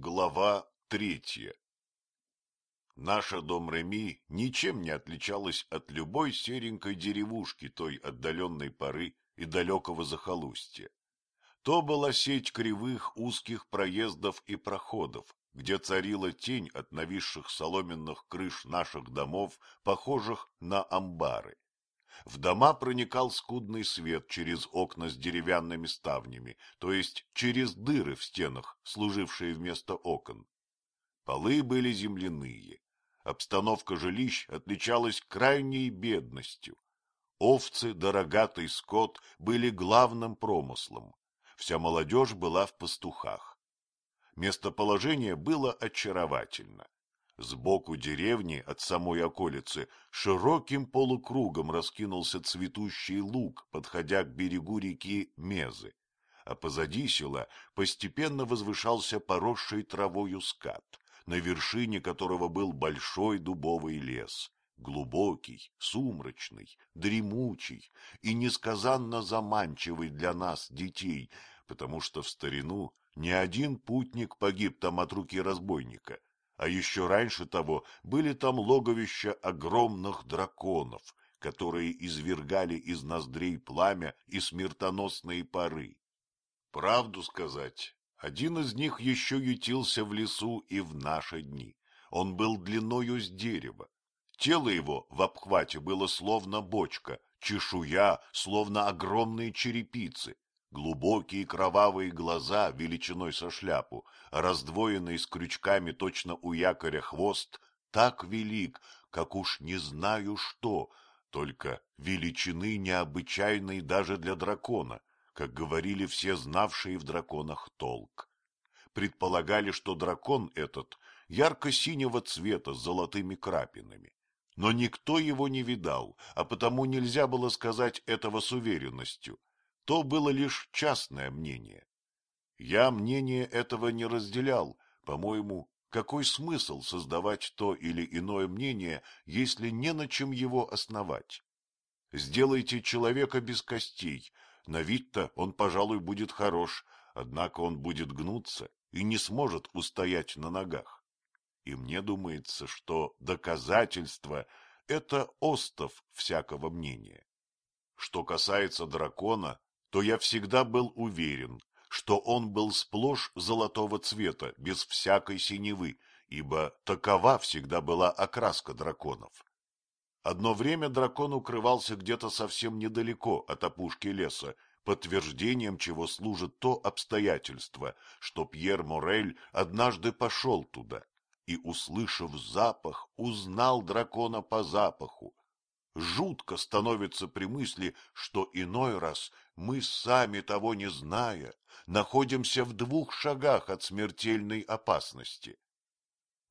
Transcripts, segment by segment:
Глава третья Наша дом Реми ничем не отличалась от любой серенькой деревушки той отдаленной поры и далекого захолустья. То была сеть кривых узких проездов и проходов, где царила тень от нависших соломенных крыш наших домов, похожих на амбары. В дома проникал скудный свет через окна с деревянными ставнями, то есть через дыры в стенах, служившие вместо окон. Полы были земляные. Обстановка жилищ отличалась крайней бедностью. Овцы да рогатый скот были главным промыслом. Вся молодежь была в пастухах. Местоположение было очаровательно. Сбоку деревни, от самой околицы, широким полукругом раскинулся цветущий луг, подходя к берегу реки Мезы, а позади села постепенно возвышался поросший травою скат, на вершине которого был большой дубовый лес, глубокий, сумрачный, дремучий и несказанно заманчивый для нас, детей, потому что в старину ни один путник погиб там от руки разбойника, а еще раньше того были там логовища огромных драконов, которые извергали из ноздрей пламя и смертоносные пары. Правду сказать, один из них еще ютился в лесу и в наши дни. Он был длиною с дерева. Тело его в обхвате было словно бочка, чешуя, словно огромные черепицы, Глубокие кровавые глаза величиной со шляпу, раздвоенный с крючками точно у якоря хвост, так велик, как уж не знаю что, только величины необычайной даже для дракона, как говорили все знавшие в драконах толк. Предполагали, что дракон этот ярко-синего цвета с золотыми крапинами. Но никто его не видал, а потому нельзя было сказать этого с уверенностью то было лишь частное мнение. Я мнение этого не разделял, по-моему, какой смысл создавать то или иное мнение, если не на чем его основать? Сделайте человека без костей, на вид-то он, пожалуй, будет хорош, однако он будет гнуться и не сможет устоять на ногах. И мне думается, что доказательство — это остов всякого мнения. Что касается дракона, то я всегда был уверен, что он был сплошь золотого цвета, без всякой синевы, ибо такова всегда была окраска драконов. Одно время дракон укрывался где-то совсем недалеко от опушки леса, подтверждением чего служит то обстоятельство, что Пьер Морель однажды пошел туда и, услышав запах, узнал дракона по запаху, Жутко становится при мысли, что иной раз мы, сами того не зная, находимся в двух шагах от смертельной опасности.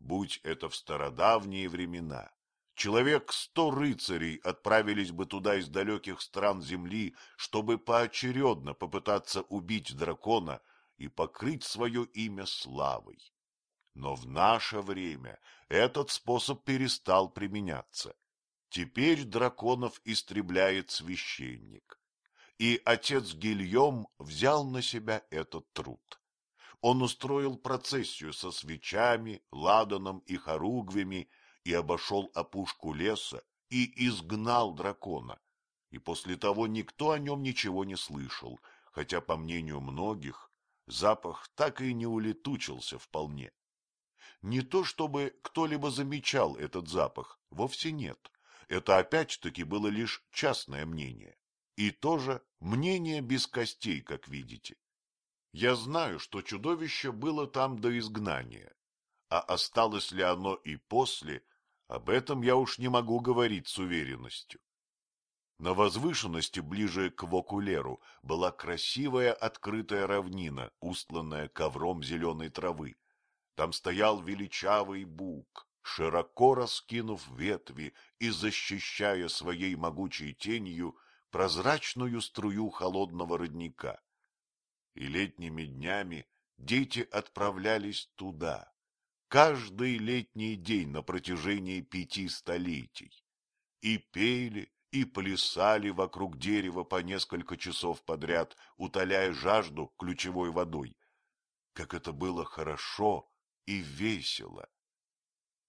Будь это в стародавние времена, человек сто рыцарей отправились бы туда из далеких стран земли, чтобы поочередно попытаться убить дракона и покрыть свое имя славой. Но в наше время этот способ перестал применяться. Теперь драконов истребляет священник. И отец Гильем взял на себя этот труд. Он устроил процессию со свечами, ладаном и хоругвями и обошел опушку леса и изгнал дракона. И после того никто о нем ничего не слышал, хотя, по мнению многих, запах так и не улетучился вполне. Не то чтобы кто-либо замечал этот запах, вовсе нет. Это опять-таки было лишь частное мнение. И тоже мнение без костей, как видите. Я знаю, что чудовище было там до изгнания. А осталось ли оно и после, об этом я уж не могу говорить с уверенностью. На возвышенности ближе к Вокулеру была красивая открытая равнина, устланная ковром зеленой травы. Там стоял величавый бук, широко раскинув ветви и защищая своей могучей тенью прозрачную струю холодного родника. И летними днями дети отправлялись туда, каждый летний день на протяжении пяти столетий, и пели, и плясали вокруг дерева по несколько часов подряд, утоляя жажду ключевой водой. Как это было хорошо и весело.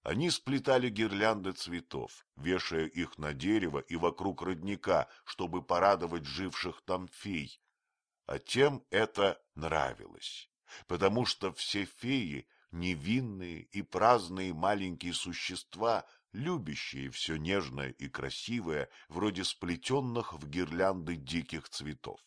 Они сплетали гирлянды цветов, вешая их на дерево и вокруг родника, чтобы порадовать живших там фей. А тем это нравилось, потому что все феи — невинные и праздные маленькие существа, любящие все нежное и красивое, вроде сплетенных в гирлянды диких цветов.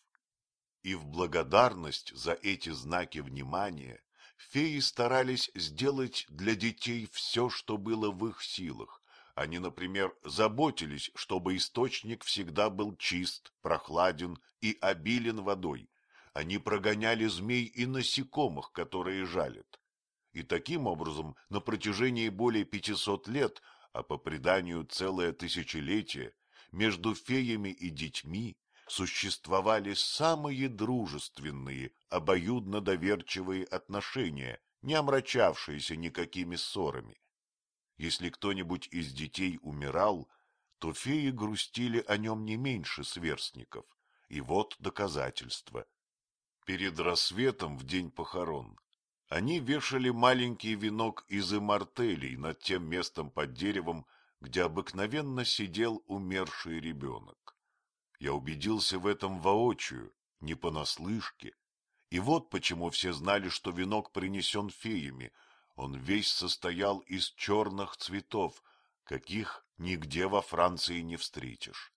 И в благодарность за эти знаки внимания феи старались сделать для детей все, что было в их силах. Они, например, заботились, чтобы источник всегда был чист, прохладен и обилен водой. Они прогоняли змей и насекомых, которые жалят. И таким образом на протяжении более пятисот лет, а по преданию целое тысячелетие, между феями и детьми существовали самые дружественные, обоюдно доверчивые отношения, не омрачавшиеся никакими ссорами. Если кто-нибудь из детей умирал, то феи грустили о нем не меньше сверстников. И вот доказательство. Перед рассветом в день похорон они вешали маленький венок из имартелей над тем местом под деревом, где обыкновенно сидел умерший ребенок. Я убедился в этом воочию, не понаслышке. И вот почему все знали, что венок принесен феями. Он весь состоял из черных цветов, каких нигде во Франции не встретишь.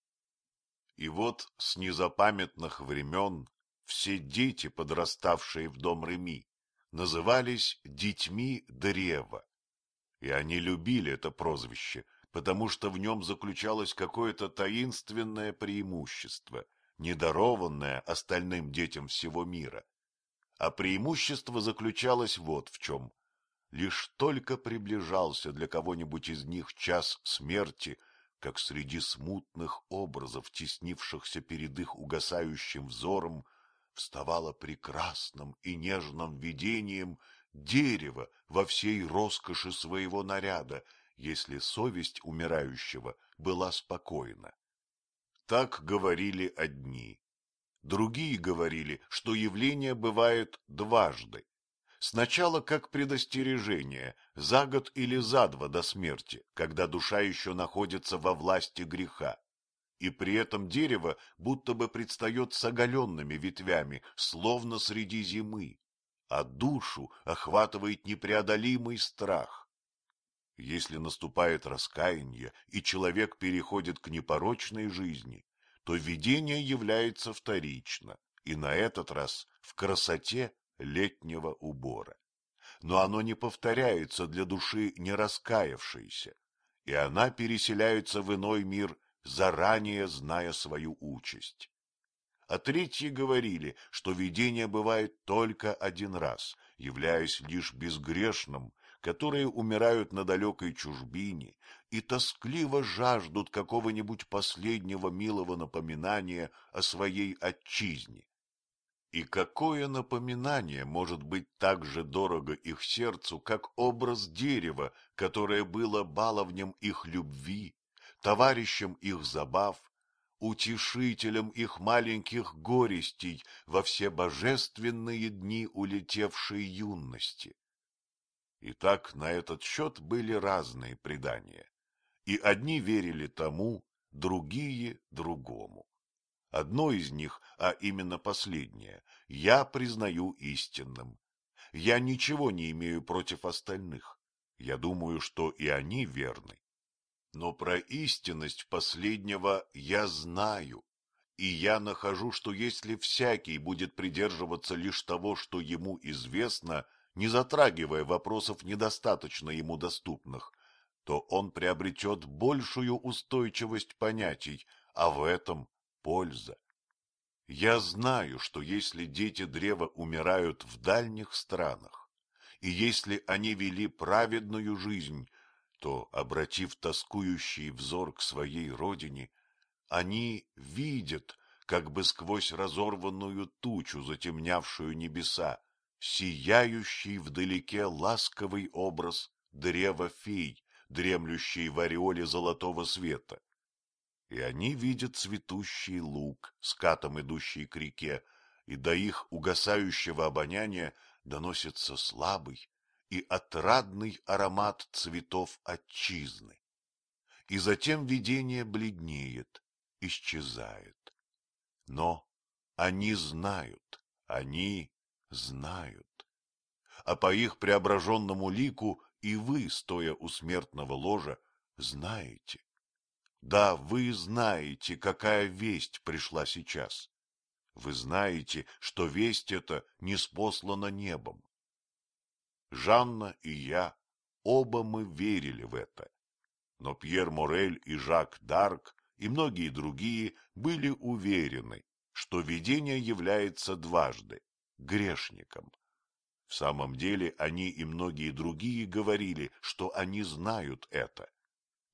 И вот с незапамятных времен все дети, подраставшие в дом Реми, назывались детьми древа. И они любили это прозвище, потому что в нем заключалось какое-то таинственное преимущество, недарованное остальным детям всего мира. А преимущество заключалось вот в чем. Лишь только приближался для кого-нибудь из них час смерти, как среди смутных образов, теснившихся перед их угасающим взором, вставало прекрасным и нежным видением дерево во всей роскоши своего наряда если совесть умирающего была спокойна. Так говорили одни. Другие говорили, что явление бывает дважды. Сначала как предостережение, за год или за два до смерти, когда душа еще находится во власти греха. И при этом дерево будто бы предстает с оголенными ветвями, словно среди зимы, а душу охватывает непреодолимый страх. Если наступает раскаяние, и человек переходит к непорочной жизни, то видение является вторично, и на этот раз в красоте летнего убора. Но оно не повторяется для души не раскаявшейся, и она переселяется в иной мир, заранее зная свою участь. А третьи говорили, что видение бывает только один раз, являясь лишь безгрешным которые умирают на далекой чужбине и тоскливо жаждут какого-нибудь последнего милого напоминания о своей отчизне. И какое напоминание может быть так же дорого их сердцу, как образ дерева, которое было баловнем их любви, товарищем их забав, утешителем их маленьких горестей во все божественные дни улетевшей юности? Итак, на этот счет были разные предания, и одни верили тому, другие — другому. Одно из них, а именно последнее, я признаю истинным. Я ничего не имею против остальных. Я думаю, что и они верны. Но про истинность последнего я знаю, и я нахожу, что если всякий будет придерживаться лишь того, что ему известно, не затрагивая вопросов недостаточно ему доступных, то он приобретет большую устойчивость понятий, а в этом польза. Я знаю, что если дети древа умирают в дальних странах, и если они вели праведную жизнь, то, обратив тоскующий взор к своей родине, они видят, как бы сквозь разорванную тучу, затемнявшую небеса, сияющий вдалеке ласковый образ древа фей, дремлющий в ореоле золотого света. И они видят цветущий луг, скатом идущий к реке, и до их угасающего обоняния доносится слабый и отрадный аромат цветов отчизны. И затем видение бледнеет, исчезает. Но они знают, они знают. А по их преображенному лику и вы, стоя у смертного ложа, знаете. Да, вы знаете, какая весть пришла сейчас. Вы знаете, что весть эта не спослана небом. Жанна и я, оба мы верили в это. Но Пьер Морель и Жак Дарк и многие другие были уверены, что видение является дважды грешником. В самом деле они и многие другие говорили, что они знают это.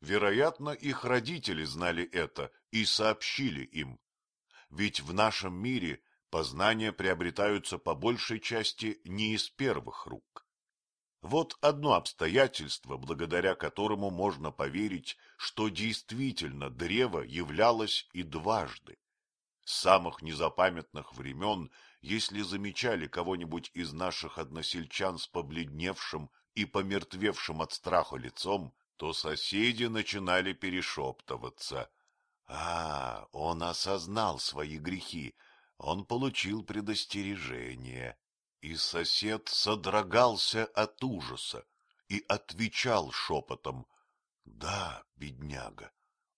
Вероятно, их родители знали это и сообщили им. Ведь в нашем мире познания приобретаются по большей части не из первых рук. Вот одно обстоятельство, благодаря которому можно поверить, что действительно древо являлось и дважды. С самых незапамятных времен, если замечали кого-нибудь из наших односельчан с побледневшим и помертвевшим от страха лицом, то соседи начинали перешептываться. А, он осознал свои грехи, он получил предостережение. И сосед содрогался от ужаса и отвечал шепотом. Да, бедняга,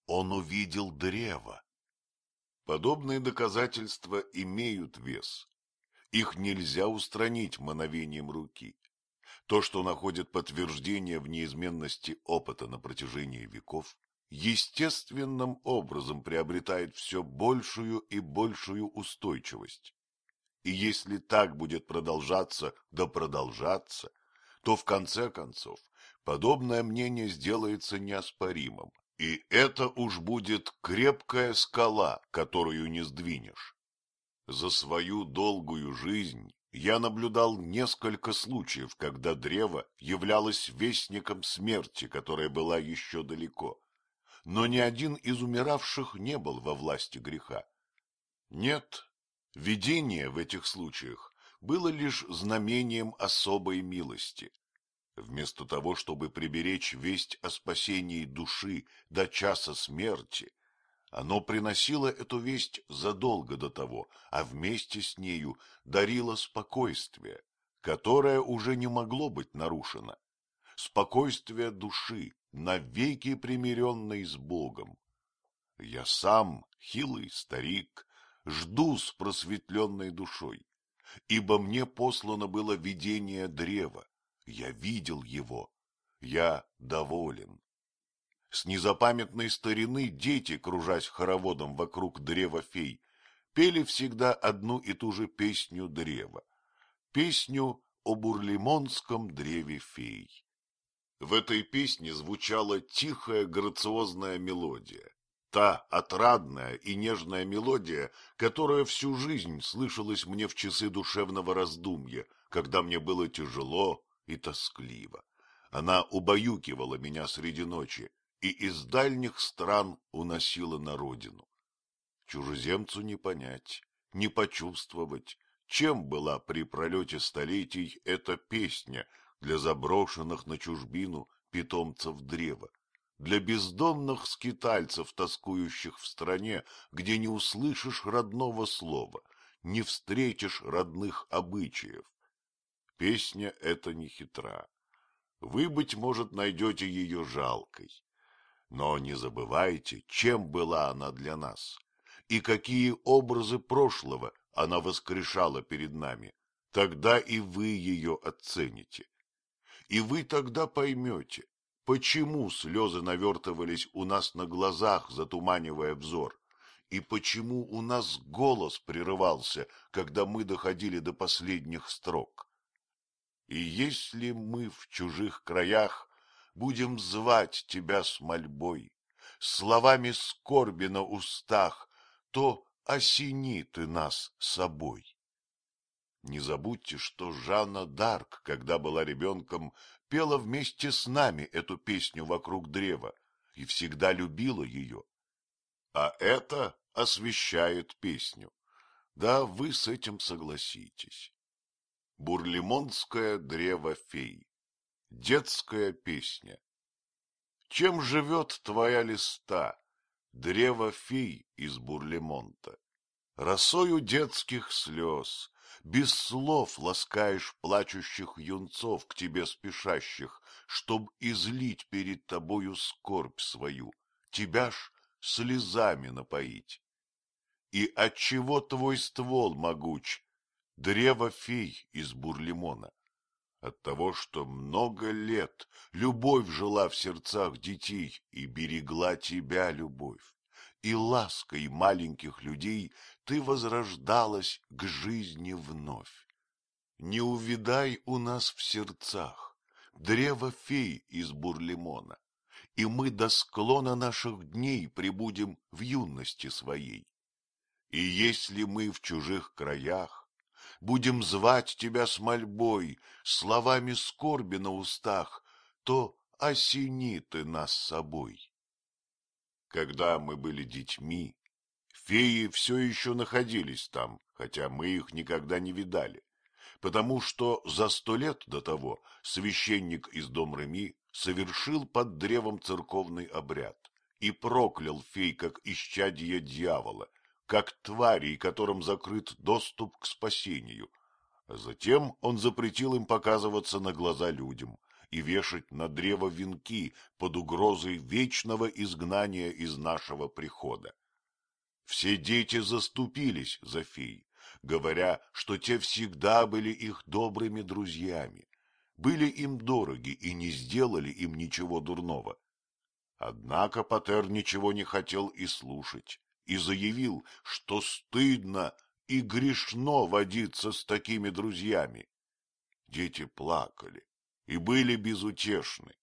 он увидел древо. Подобные доказательства имеют вес. Их нельзя устранить мановением руки. То, что находит подтверждение в неизменности опыта на протяжении веков, естественным образом приобретает все большую и большую устойчивость. И если так будет продолжаться да продолжаться, то в конце концов подобное мнение сделается неоспоримым, и это уж будет крепкая скала, которую не сдвинешь. За свою долгую жизнь я наблюдал несколько случаев, когда древо являлось вестником смерти, которая была еще далеко. Но ни один из умиравших не был во власти греха. Нет, Видение в этих случаях было лишь знамением особой милости. Вместо того, чтобы приберечь весть о спасении души до часа смерти, оно приносило эту весть задолго до того, а вместе с нею дарило спокойствие, которое уже не могло быть нарушено. Спокойствие души, навеки примиренной с Богом. Я сам, хилый старик, жду с просветленной душой, ибо мне послано было видение древа, я видел его, я доволен. С незапамятной старины дети, кружась хороводом вокруг древа фей, пели всегда одну и ту же песню древа, песню о бурлимонском древе фей. В этой песне звучала тихая грациозная мелодия, Та отрадная и нежная мелодия, которая всю жизнь слышалась мне в часы душевного раздумья, когда мне было тяжело и тоскливо. Она убаюкивала меня среди ночи и из дальних стран уносила на родину. Чужеземцу не понять, не почувствовать, чем была при пролете столетий эта песня для заброшенных на чужбину питомцев древа для бездомных скитальцев, тоскующих в стране, где не услышишь родного слова, не встретишь родных обычаев. Песня эта не хитра. Вы, быть может, найдете ее жалкой. Но не забывайте, чем была она для нас, и какие образы прошлого она воскрешала перед нами. Тогда и вы ее оцените. И вы тогда поймете, Почему слезы навертывались у нас на глазах, затуманивая взор? И почему у нас голос прерывался, когда мы доходили до последних строк? И если мы в чужих краях будем звать тебя с мольбой, словами скорби на устах, то осени ты нас собой. Не забудьте, что Жанна Дарк, когда была ребенком, пела вместе с нами эту песню вокруг древа и всегда любила ее. А это освещает песню. Да, вы с этим согласитесь. Бурлимонское древо фей. Детская песня. Чем живет твоя листа, древо фей из Бурлемонта? Росою детских слез, без слов ласкаешь плачущих юнцов к тебе спешащих, Чтоб излить перед тобою скорбь свою, тебя ж слезами напоить. И отчего твой ствол могуч, древо фей из бурлимона? От того, что много лет любовь жила в сердцах детей и берегла тебя любовь, и лаской маленьких людей ты возрождалась к жизни вновь. Не увидай у нас в сердцах древо фей из бурлимона, и мы до склона наших дней прибудем в юности своей. И если мы в чужих краях будем звать тебя с мольбой, словами скорби на устах, то осени ты нас собой. Когда мы были детьми, феи все еще находились там, хотя мы их никогда не видали, потому что за сто лет до того священник из дом Реми совершил под древом церковный обряд и проклял фей как исчадие дьявола, как тварей, которым закрыт доступ к спасению. А затем он запретил им показываться на глаза людям и вешать на древо венки под угрозой вечного изгнания из нашего прихода. Все дети заступились за фей, говоря, что те всегда были их добрыми друзьями, были им дороги и не сделали им ничего дурного. Однако Патер ничего не хотел и слушать, и заявил, что стыдно и грешно водиться с такими друзьями. Дети плакали и были безутешны,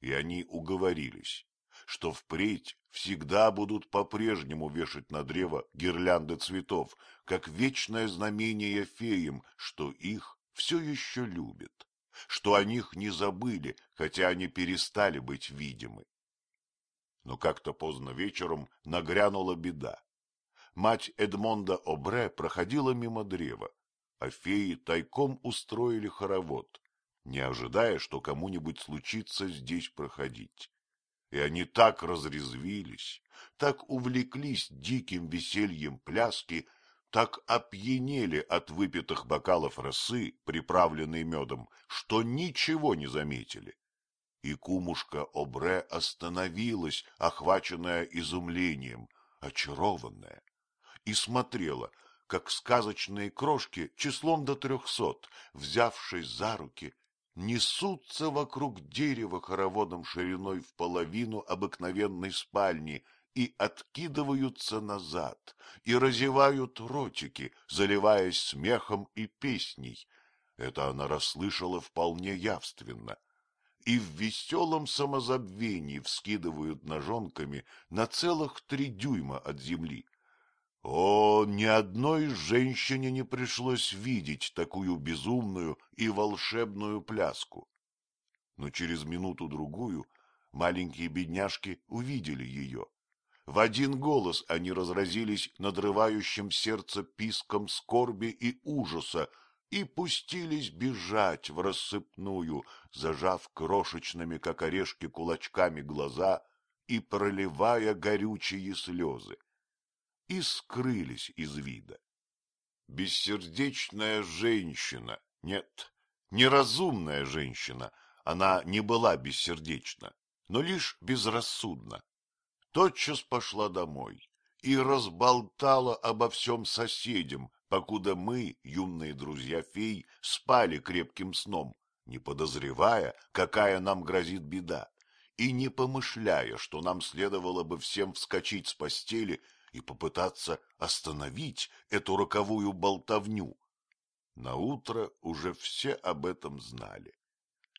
и они уговорились, что впредь всегда будут по-прежнему вешать на древо гирлянды цветов, как вечное знамение феям, что их все еще любят что о них не забыли, хотя они перестали быть видимы. Но как-то поздно вечером нагрянула беда. Мать Эдмонда Обре проходила мимо древа, а феи тайком устроили хоровод, не ожидая, что кому-нибудь случится здесь проходить. И они так разрезвились, так увлеклись диким весельем пляски, так опьянели от выпитых бокалов росы, приправленной медом, что ничего не заметили. И кумушка Обре остановилась, охваченная изумлением, очарованная, и смотрела, как сказочные крошки числом до трехсот, взявшись за руки, несутся вокруг дерева хороводом шириной в половину обыкновенной спальни и откидываются назад, и разевают ротики, заливаясь смехом и песней. Это она расслышала вполне явственно. И в веселом самозабвении вскидывают ножонками на целых три дюйма от земли. О, ни одной женщине не пришлось видеть такую безумную и волшебную пляску. Но через минуту-другую маленькие бедняжки увидели ее в один голос они разразились надрывающим сердце писком скорби и ужаса и пустились бежать в рассыпную, зажав крошечными, как орешки, кулачками глаза и проливая горючие слезы. И скрылись из вида. Бессердечная женщина, нет, неразумная женщина, она не была бессердечна, но лишь безрассудна тотчас пошла домой и разболтала обо всем соседям, покуда мы, юные друзья фей, спали крепким сном, не подозревая, какая нам грозит беда, и не помышляя, что нам следовало бы всем вскочить с постели и попытаться остановить эту роковую болтовню. Наутро уже все об этом знали.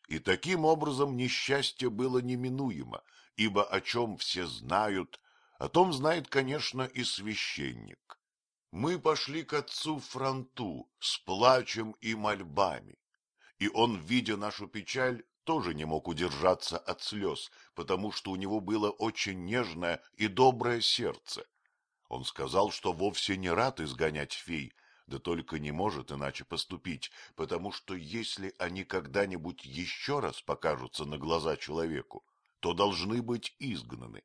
И таким образом несчастье было неминуемо, ибо о чем все знают, о том знает, конечно, и священник. Мы пошли к отцу Фронту с плачем и мольбами, и он, видя нашу печаль, тоже не мог удержаться от слез, потому что у него было очень нежное и доброе сердце. Он сказал, что вовсе не рад изгонять фей, да только не может иначе поступить, потому что если они когда-нибудь еще раз покажутся на глаза человеку, то должны быть изгнаны,